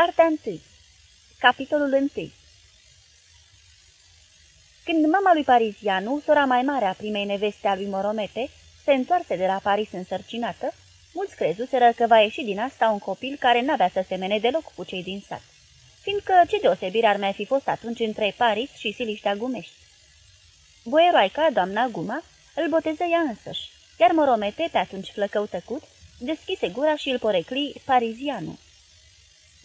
Partea 1 Capitolul 1 Când mama lui Parizianu, sora mai mare a primei neveste a lui Moromete, se întoarse de la Paris însărcinată, mulți crezuseră că va ieși din asta un copil care n-avea să semene deloc cu cei din sat, fiindcă ce deosebire ar mai fi fost atunci între Paris și Siliștea Gumești. Boieroaica, doamna Guma, îl boteză ea însăși, iar Moromete, pe atunci flăcău tăcut, deschise gura și îl porecli Parizianu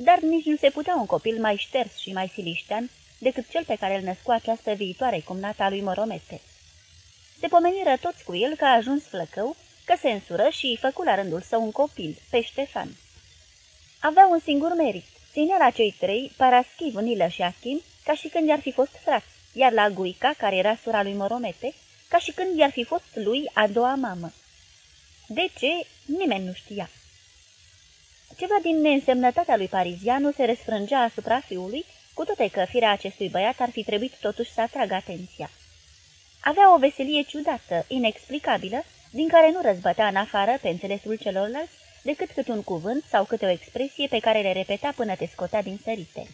dar nici nu se putea un copil mai șters și mai siliștean decât cel pe care îl născu această viitoare cumnata lui Moromete. Se pomeniră toți cu el că a ajuns flăcău, că se însură și făcu la rândul său un copil, pe Ștefan. Avea un singur merit, ținea la cei trei, Paraschiv, Nilă și Achim, ca și când i-ar fi fost frați, iar la Guica, care era sora lui Moromete, ca și când i-ar fi fost lui a doua mamă. De ce? Nimeni nu știa. Ceva din neînsemnătatea lui Parizianu se răsfrângea asupra fiului, cu toate că firea acestui băiat ar fi trebuit totuși să atragă atenția. Avea o veselie ciudată, inexplicabilă, din care nu răzbătea în afară pe înțelesul celorlalți decât câte un cuvânt sau câte o expresie pe care le repeta până te scotea din sărite.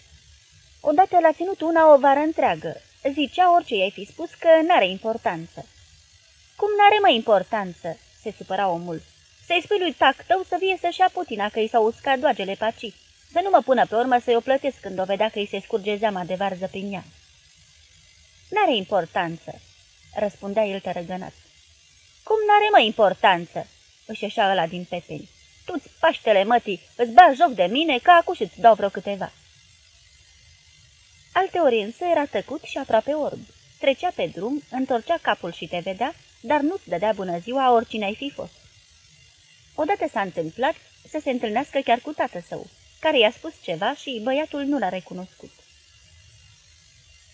Odată l-a ținut una o vară întreagă. Zicea orice i-ai fi spus că n-are importanță. Cum n-are mai importanță?" se supăra omul. Să-i spui lui tac tău să vie să-și ia putina că i s-au uscat doagele paci. Să nu mă pună pe urmă să-i o plătesc când o vedea că îi se scurge zeama de varză prin ea. N-are importanță, răspundea el tărăgănat. Cum n-are mă importanță? își așa ăla din pepeni. Tu-ți paștele mătii, îți bagi joc de mine, ca acuși îți dau vreo câteva. Alteori însă era tăcut și aproape orb. Trecea pe drum, întorcea capul și te vedea, dar nu-ți dădea bună ziua oricine ai fi fost. Odată s-a întâmplat să se întâlnească chiar cu tată său, care i-a spus ceva și băiatul nu l-a recunoscut.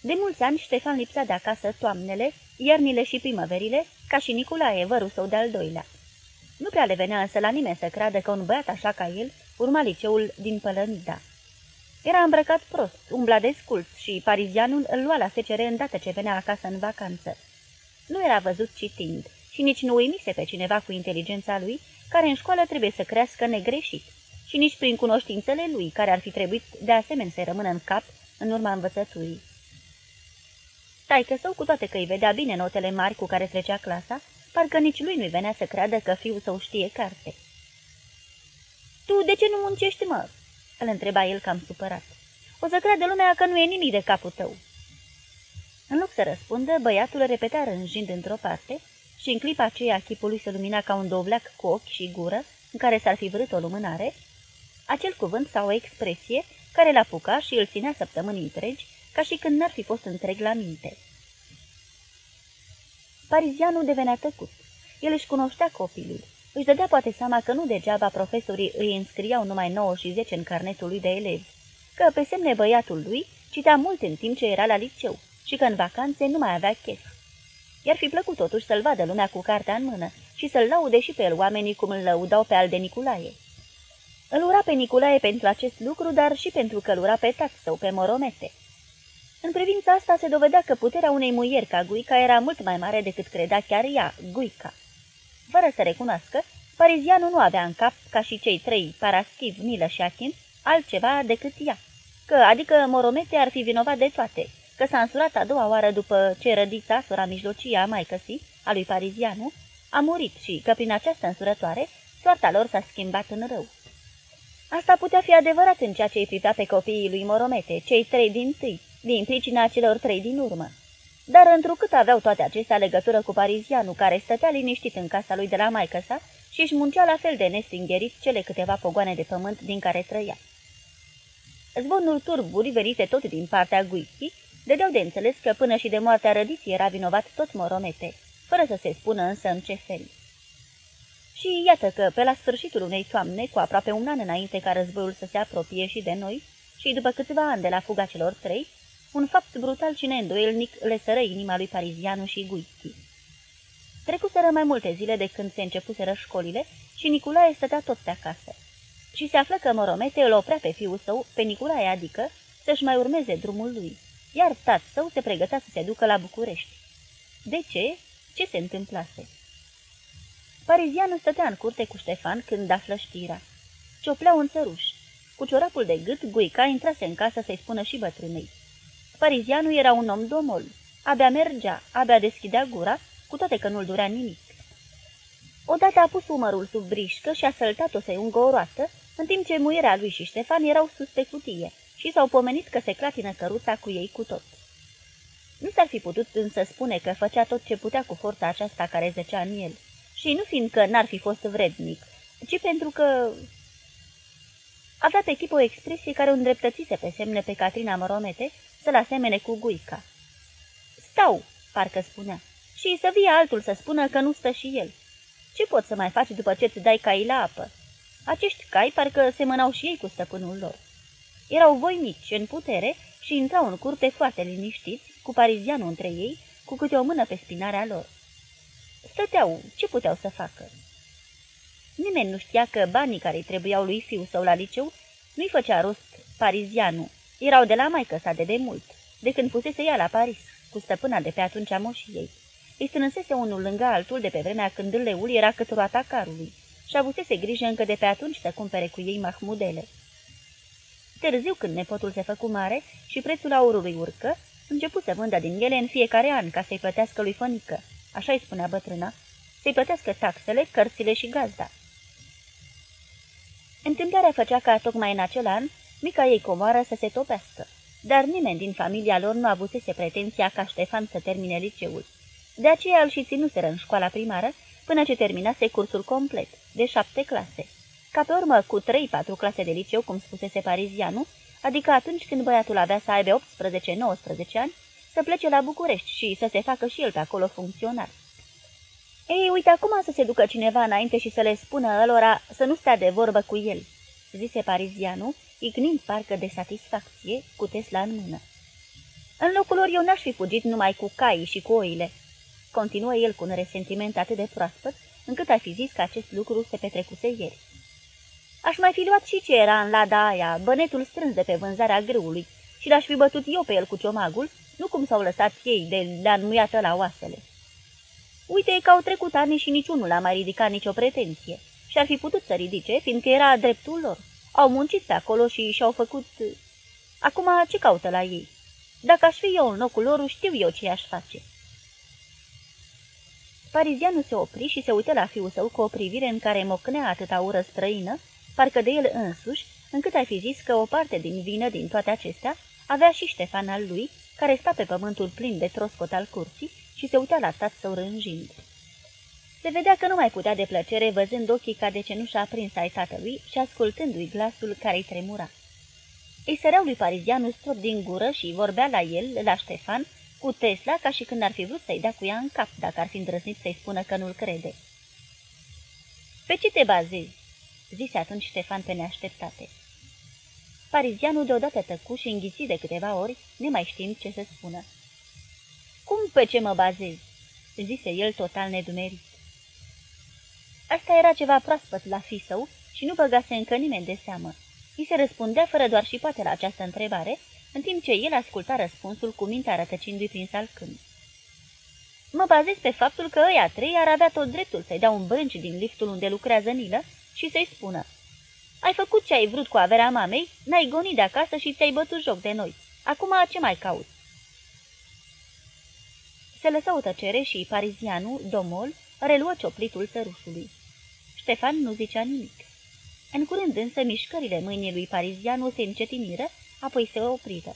De mulți ani Ștefan lipsa de acasă toamnele, iernile și primăverile, ca și Nicolae, vărul său de-al doilea. Nu prea le venea însă la nimeni să creadă că un băiat așa ca el urma liceul din Pălănida. Era îmbrăcat prost, umbla de scult și parizianul îl lua la secere îndată ce venea acasă în vacanță. Nu era văzut citind și nici nu uimise pe cineva cu inteligența lui care în școală trebuie să crească negreșit, și nici prin cunoștințele lui, care ar fi trebuit de asemenea să rămână în cap în urma învățăturii. Taică său, cu toate că îi vedea bine notele mari cu care trecea clasa, parcă nici lui nu-i venea să creadă că fiul său știe carte. Tu de ce nu muncești, mă?" îl întreba el cam supărat. O să creadă lumea că nu e nimic de capul tău." În loc să răspundă, băiatul repetea rânjind într-o parte și în clipa aceea chipul lui se lumina ca un dovleac cu ochi și gură, în care s-ar fi vrut o lumânare, acel cuvânt sau o expresie care l-a puca și îl ținea săptămâni întregi, ca și când n-ar fi fost întreg la minte. Parizianul devenea tăcut. El își cunoștea copilul. Își dădea poate seama că nu degeaba profesorii îi înscriau numai 9 și 10 în carnetul lui de elevi, că pe semne băiatul lui citea mult în timp ce era la liceu și că în vacanțe nu mai avea chef. I-ar fi plăcut totuși să-l vadă lumea cu cartea în mână și să-l laude și pe el oamenii cum îl lăudau pe al de Niculae. Îl ura pe Niculae pentru acest lucru, dar și pentru că îl ura pe tat său, pe Moromete. În privința asta se dovedea că puterea unei muieri ca Guica era mult mai mare decât credea chiar ea, Guica. Fără să recunoască, parizianul nu avea în cap, ca și cei trei, Paraschiv, Milă și Achim, altceva decât ea, că adică Moromete ar fi vinovat de toate, că s-a însurat a doua oară după ce rădița, sora mijlocie a maicăsii, a lui Parizianu, a murit și că prin această însurătoare soarta lor s-a schimbat în rău. Asta putea fi adevărat în ceea ce îi privea pe copiii lui Moromete, cei trei din tâi, din pricina celor trei din urmă. Dar întrucât aveau toate acestea legătură cu Parizianu, care stătea liniștit în casa lui de la maicăsa și își muncea la fel de nestingerit cele câteva pogoane de pământ din care trăia. Zvonul turburi venite tot din partea Guichi dădeau de înțeles că până și de moartea rădiții era vinovat tot Moromete, fără să se spună însă în ce fel. Și iată că, pe la sfârșitul unei toamne, cu aproape un an înainte ca războiul să se apropie și de noi, și după câțiva ani de la fuga celor trei, un fapt brutal și neîndoielnic le sără inima lui Parizianu și Guichi. Trecuseră mai multe zile de când se începuseră școlile și Nicolae stătea tot pe acasă. Și se află că Moromete îl oprea pe fiul său, pe Nicolae adică, să-și mai urmeze drumul lui iar tat său se pregătea să se ducă la București. De ce? Ce se întâmplase? Parizianul stătea în curte cu Ștefan când află știrea. Cioplea un țăruș. cu ciorapul de gât, Guica intrase în casă să-i spună și bătrânei. Parizianul era un om domol. Abia mergea, abia deschidea gura, cu toate că nu-l durea nimic. Odată a pus umărul sub brișcă și a săltat-o să-i ungă o roată, în timp ce muierea lui și Ștefan erau sus pe cutie și s-au pomenit că se clatină căruța cu ei cu tot. Nu s-ar fi putut însă spune că făcea tot ce putea cu forța aceasta care zăcea în el, și nu fiindcă n-ar fi fost vrednic, ci pentru că... Avea pe chip o expresie care o îndreptățise pe semne pe Catrina Moromete să-l asemene cu Guica. Stau, parcă spunea, și să vie altul să spună că nu stă și el. Ce poți să mai faci după ce îți dai cai la apă? Acești cai parcă semănau și ei cu stăpânul lor. Erau voinici, în putere și intrau în curte foarte liniștiți, cu parizianul între ei, cu câte o mână pe spinarea lor. Stăteau, ce puteau să facă? Nimeni nu știa că banii care îi trebuiau lui fiu său la liceu nu-i făcea rost parizianul, erau de la maică sa de demult, de când pusese ea la Paris, cu stăpâna de pe atunci a moșiei. Îi strânsese unul lângă altul de pe vremea când leul era cât roata carului și avusese grijă încă de pe atunci să cumpere cu ei mahmudele. Târziu, când nepotul se făcu mare și prețul aurului urcă, începu să vândă din ele în fiecare an ca să-i plătească lui Fănică, așa îi spunea bătrâna, să-i plătească taxele, cărțile și gazda. Întâmplarea făcea ca tocmai în acel an mica ei comoară să se topească, dar nimeni din familia lor nu avusese pretenția ca Ștefan să termine liceul. De aceea îl și ținuseră în școala primară până ce terminase cursul complet, de șapte clase. Ca pe urmă, cu trei-patru clase de liceu, cum spusese parizianul, adică atunci când băiatul avea să aibă 18-19 ani, să plece la București și să se facă și el pe acolo funcționar. Ei, uite acum să se ducă cineva înainte și să le spună ălora să nu stea de vorbă cu el, zise parizianul, ignind parcă de satisfacție, cu Tesla în mână. În locul lor eu n-aș fi fugit numai cu caii și cu oile, continuă el cu un resentiment atât de proaspăt, încât a fi zis că acest lucru se petrecuse ieri. Aș mai fi luat și ce era în lada aia, bănetul strâns de pe vânzarea grâului, și l-aș fi bătut eu pe el cu ciomagul, nu cum s-au lăsat ei de le-a înmuiată la oasele. Uite că au trecut ani și niciunul a mai ridicat nicio pretenție și ar fi putut să ridice, fiindcă era dreptul lor. Au muncit pe acolo și și-au făcut... Acum ce caută la ei? Dacă aș fi eu în locul lor, știu eu ce aș face. Parizianul se opri și se uită la fiul său cu o privire în care mocnea atâta ură străină, parcă de el însuși, încât ai fi zis că o parte din vină din toate acestea avea și Ștefan al lui, care sta pe pământul plin de troscot al curții și se uita la tat său rânjind. Se vedea că nu mai putea de plăcere văzând ochii ca de cenușa aprins ai tatălui și ascultându-i glasul care-i tremura. Îi săreau lui Parizianu strop din gură și vorbea la el, la Ștefan, cu Tesla ca și când ar fi vrut să-i dea cu ea în cap, dacă ar fi îndrăznit să-i spună că nu-l crede. Pe ce te bazezi?" Zise atunci Ștefan pe neașteptate. Parizianul deodată tăcu și înghiți de câteva ori, nemai știind ce să spună. Cum pe ce mă bazez?" zise el total nedumerit. Asta era ceva proaspăt la fi său și nu băgase încă nimeni de seamă. I se răspundea fără doar și poate la această întrebare, în timp ce el asculta răspunsul cu mintea rătăcindu-i prin salcând. Mă bazez pe faptul că ăia trei ar avea tot dreptul să-i dea un brânci din liftul unde lucrează Nilă și să-i spună Ai făcut ce ai vrut cu averea mamei, n-ai gonit de acasă și ți-ai bătut joc de noi. Acum ce mai cauți? Se lăsă o tăcere și parizianul, domol, reluă cioplitul tărușului. Ștefan nu zicea nimic. În curând însă mișcările mâinii lui parizianul se încetiniră apoi se opriră.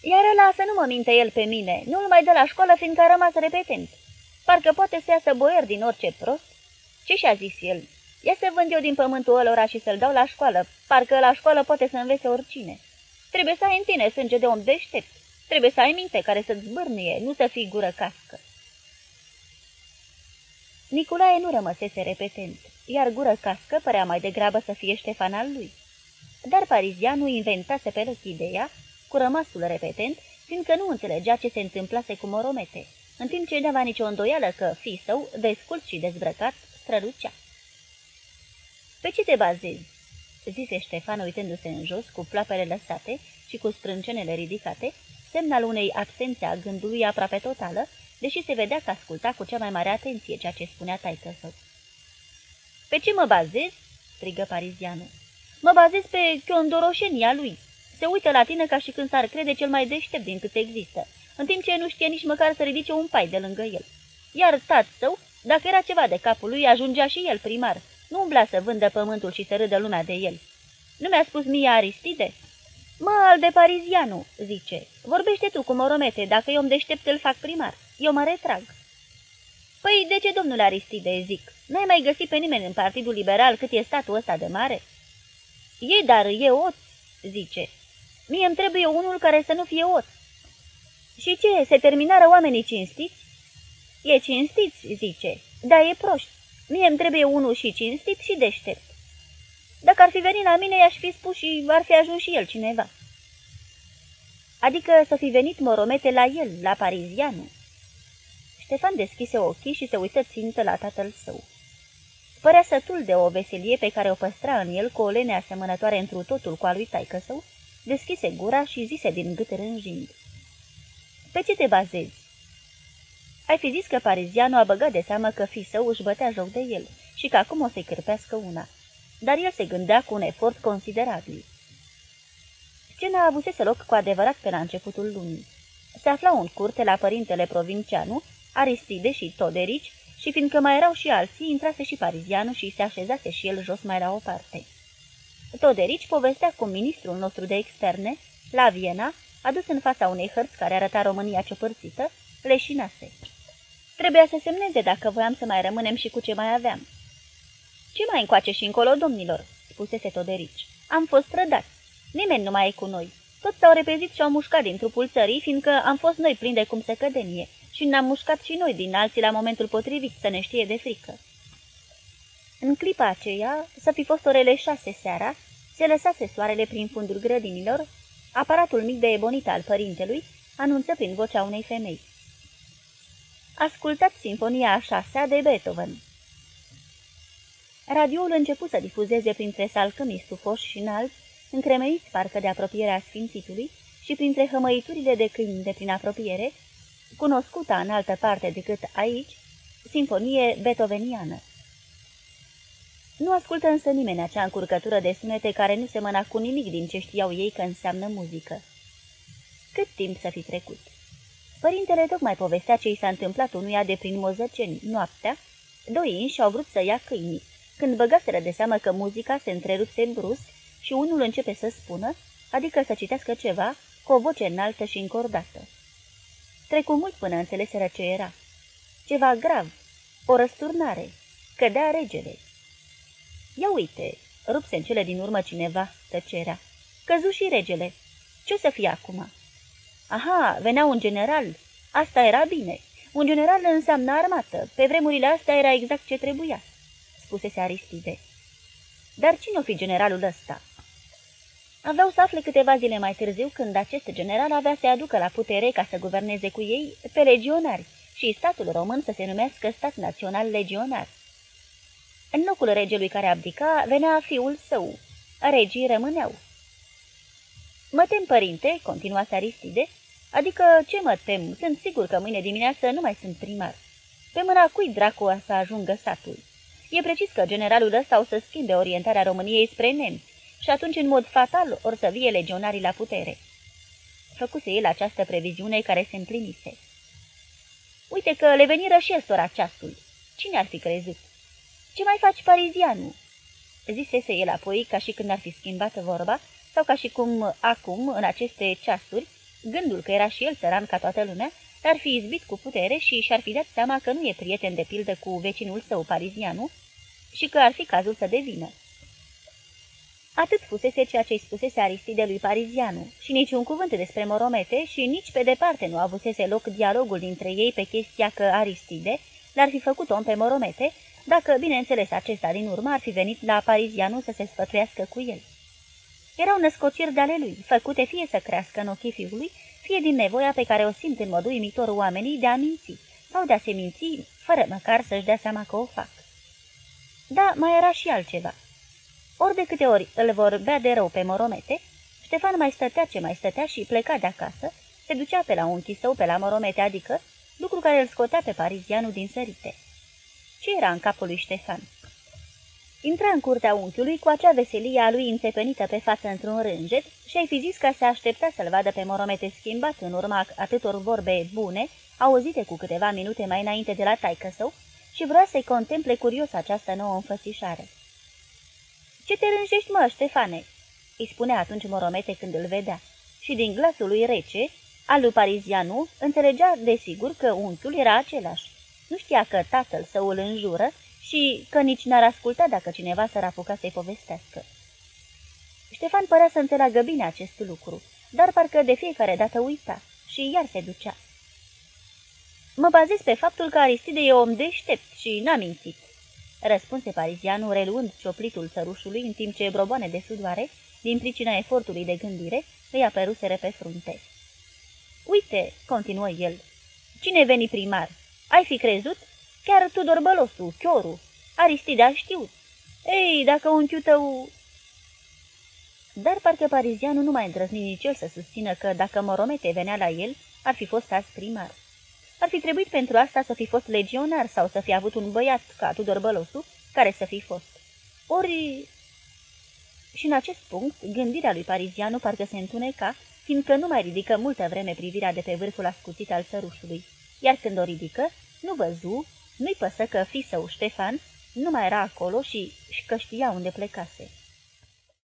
Iar ăla să nu mă minte el pe mine, nu-l mai dă la școală fiindcă a rămas repetent. Parcă poate să iasă boier din orice prost. Ce și-a zis el? Ia să vând eu din pământul ălora și să-l dau la școală, parcă la școală poate să învețe oricine. Trebuie să ai în tine sânge de om deștept. Trebuie să ai minte care să-ți zbârnie, nu să fii gură cască. Nicolae nu rămăsese repetent, iar gură cască părea mai degrabă să fie Ștefan al lui. Dar parizianul inventase pe loc ideea, cu rămasul repetent, fiindcă nu înțelegea ce se întâmplase cu moromete, în timp ce n-avea nicio îndoială că fii său, descult și dezbrăcat, strălucea. Pe ce te bazezi?" zise Ștefan uitându-se în jos, cu ploapele lăsate și cu sprâncenele ridicate, semn al unei absențe a gândului aproape totală, deși se vedea că asculta cu cea mai mare atenție ceea ce spunea taică său. Pe ce mă bazez?" strigă parizianul. Mă bazez pe chiondoroșenia lui. Se uită la tine ca și când s-ar crede cel mai deștept din cât există, în timp ce nu știe nici măcar să ridice un pai de lângă el. Iar tat său, dacă era ceva de capul lui, ajungea și el primar. Nu umbla să vândă pământul și să râdă lumea de el. Nu mi-a spus mie Aristide? Mă, al de parizianu, zice. Vorbește tu cu Moromete, dacă eu îmi deștept îl fac primar. Eu mă retrag. Păi de ce, domnule Aristide, zic? N-ai mai găsit pe nimeni în Partidul Liberal cât e statul ăsta de mare? E, dar e ot, zice. Mie îmi trebuie unul care să nu fie ot. Și ce, se terminară oamenii cinstiți? E cinstiți, zice, dar e proști. Mie îmi trebuie unul și cinstit și deștept. Dacă ar fi venit la mine, i-aș fi spus și ar fi ajuns și el cineva. Adică să fi venit moromete la el, la parizianu. Ștefan deschise ochii și se uită țintă la tatăl său. Părea sătul de o veselie pe care o păstra în el cu o lene asemănătoare întru totul cu a lui taică său, deschise gura și zise din gât rânjind. Pe ce te bazezi? Ai fi zis că parizianul a băgat de seamă că fi său își bătea joc de el și că acum o să-i cârpească una. Dar el se gândea cu un efort considerabil. Scena avusese loc cu adevărat pe la începutul lunii. Se aflau în curte la părintele provincianu, Aristide și Toderici, și fiindcă mai erau și alții, intrase și parizianul și se așezase și el jos mai la o parte. Toderici povestea cu ministrul nostru de externe, la Viena, adus în fața unei hărți care arăta România ciopărțită, leșinase. Trebuia să semneze dacă voiam să mai rămânem și cu ce mai aveam. Ce mai încoace și încolo, domnilor?" spusese Toderici. Am fost trădați. Nimeni nu mai e cu noi. Toți s-au repezit și au mușcat din trupul țării, fiindcă am fost noi prinde cum se cădenie și ne-am mușcat și noi din alții la momentul potrivit să ne știe de frică. În clipa aceea, să fi fost orele șase seara, se lăsase soarele prin fundul grădinilor, aparatul mic de ebonit al părintelui anunță prin vocea unei femei. Ascultați Sinfonia a șasea de Beethoven. Radioul început să difuzeze printre salcămii sufoși și înalți, încremeiți parcă de apropierea Sfințitului și printre hămăiturile de câini de prin apropiere, cunoscuta în altă parte decât aici, Sinfonie beethoveniană. Nu ascultă însă nimeni acea încurcătură de sunete care nu semăna cu nimic din ce știau ei că înseamnă muzică. Cât timp să fi trecut? Părintele tocmai povestea ce i s-a întâmplat unuia de prin mozăceni noaptea, doi inși au vrut să ia câinii, când băgaseră de seamă că muzica se întrerupse brusc și unul începe să spună, adică să citească ceva, cu o voce înaltă și încordată. Trecu mult până înțeleseră ce era. Ceva grav, o răsturnare, cădea regele. Ia uite, rupse în cele din urmă cineva tăcerea. Căzu și regele. Ce o să fie acum? Aha, venea un general. Asta era bine. Un general înseamnă armată. Pe vremurile astea era exact ce trebuia, spusese Aristide. Dar cine o fi generalul ăsta? Aveau să afle câteva zile mai târziu când acest general avea să aducă la putere ca să guverneze cu ei pe legionari și statul român să se numească stat național legionar. În locul regelui care abdica venea fiul său. Regii rămâneau. Mă tem, părinte," continua Aristide, adică ce mă tem? Sunt sigur că mâine dimineață nu mai sunt primar. Pe mâna cui dracu o să ajungă satul? E precis că generalul ăsta o să schimbe orientarea României spre nemți și atunci, în mod fatal, or să vie legionarii la putere. Făcuse el această previziune care se împlinise. Uite că le veniră și sora ceasul. Cine ar fi crezut? Ce mai faci, parizianu?" Zisese el apoi, ca și când ar fi schimbat vorba, sau ca și cum acum, în aceste ceasuri, gândul că era și el țăran ca toată lumea, ar fi izbit cu putere și și-ar fi dat seama că nu e prieten de pildă cu vecinul său parizianu și că ar fi cazul să devină. Atât fusese ceea ce-i spusese Aristide lui Parizianu și niciun cuvânt despre Moromete și nici pe departe nu avusese loc dialogul dintre ei pe chestia că Aristide l-ar fi făcut om pe Moromete, dacă, bineînțeles, acesta din urmă ar fi venit la Parizianu să se sfătuiască cu el. Erau născociri de ale lui, făcute fie să crească în ochii fiului, fie din nevoia pe care o simt în mod uimitor oamenii de a minți sau de a se minți, fără măcar să-și dea seama că o fac. Da, mai era și altceva. Ori de câte ori îl vorbea de rău pe moromete, Ștefan mai stătea ce mai stătea și pleca de acasă, se ducea pe la unchi său, pe la moromete, adică lucru care îl scotea pe parizianul din sărite. Ce era în capul lui Ștefan? Intra în curtea unchiului cu acea veselie a lui înțepenită pe față într-un rânjet și ai fi zis că se aștepta să-l vadă pe moromete schimbat în urma atâtor vorbe bune, auzite cu câteva minute mai înainte de la taică său, și vrea să-i contemple curios această nouă înfățișare. Ce te rânjești, mă, Ștefane?" îi spunea atunci moromete când îl vedea. Și din glasul lui rece, al lui Parizianu, înțelegea desigur că unchiul era același. Nu știa că tatăl său îl înjură și că nici n-ar asculta dacă cineva s-ar apuca să-i povestească. Ștefan părea să înțeleagă bine acest lucru, dar parcă de fiecare dată uita și iar se ducea. Mă bazez pe faptul că Aristide e om deștept și n-a mințit, răspunse parizianul reluând cioplitul țărușului în timp ce broboane de sudoare, din pricina efortului de gândire, îi apăruseră pe frunte. Uite, continuă el, cine veni primar? Ai fi crezut? Chiar Tudor Bălosu, Chioru, Aristide a știut. Ei, dacă unchiul tău... Dar parcă parizianul nu mai îndrăzni nici el să susțină că dacă Moromete venea la el, ar fi fost azi primar. Ar fi trebuit pentru asta să fi fost legionar sau să fi avut un băiat ca Tudor Bălosu, care să fi fost. Ori... Și în acest punct, gândirea lui Parizianu parcă se întuneca, fiindcă nu mai ridică multă vreme privirea de pe vârful ascuțit al sărușului, iar când o ridică, nu văzu, nu-i păsă că fi său Ștefan nu mai era acolo și că știa unde plecase.